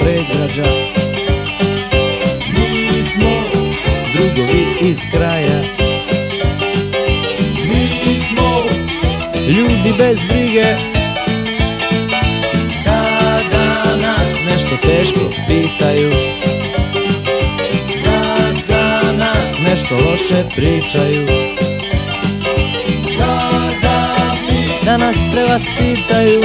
događa Mi smo drugovi iz kraja. Mi smo ljudi bez brige. Kada nas nešto teško pitaju Kad za nas nešto loše pričaju Kada mi da nas prevaspitaju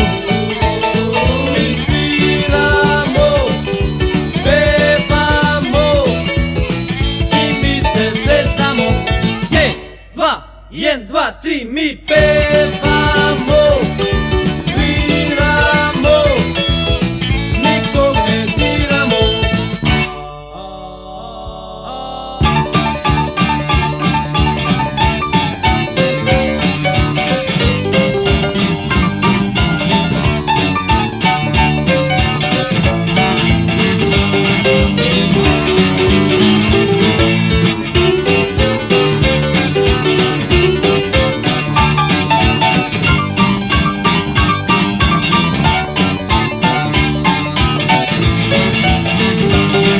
mi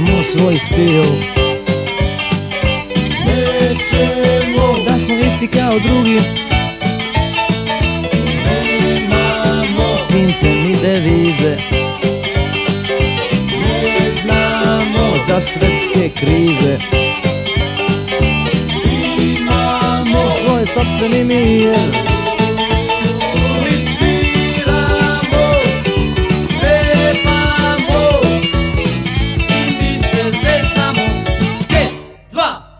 Imamo svoj stil. Nećemo. Da smo isti kao drugi. Nemamo. Tinte ni devize. Ne znamo za svetske krize. Imamo. Svoj sobstveni mir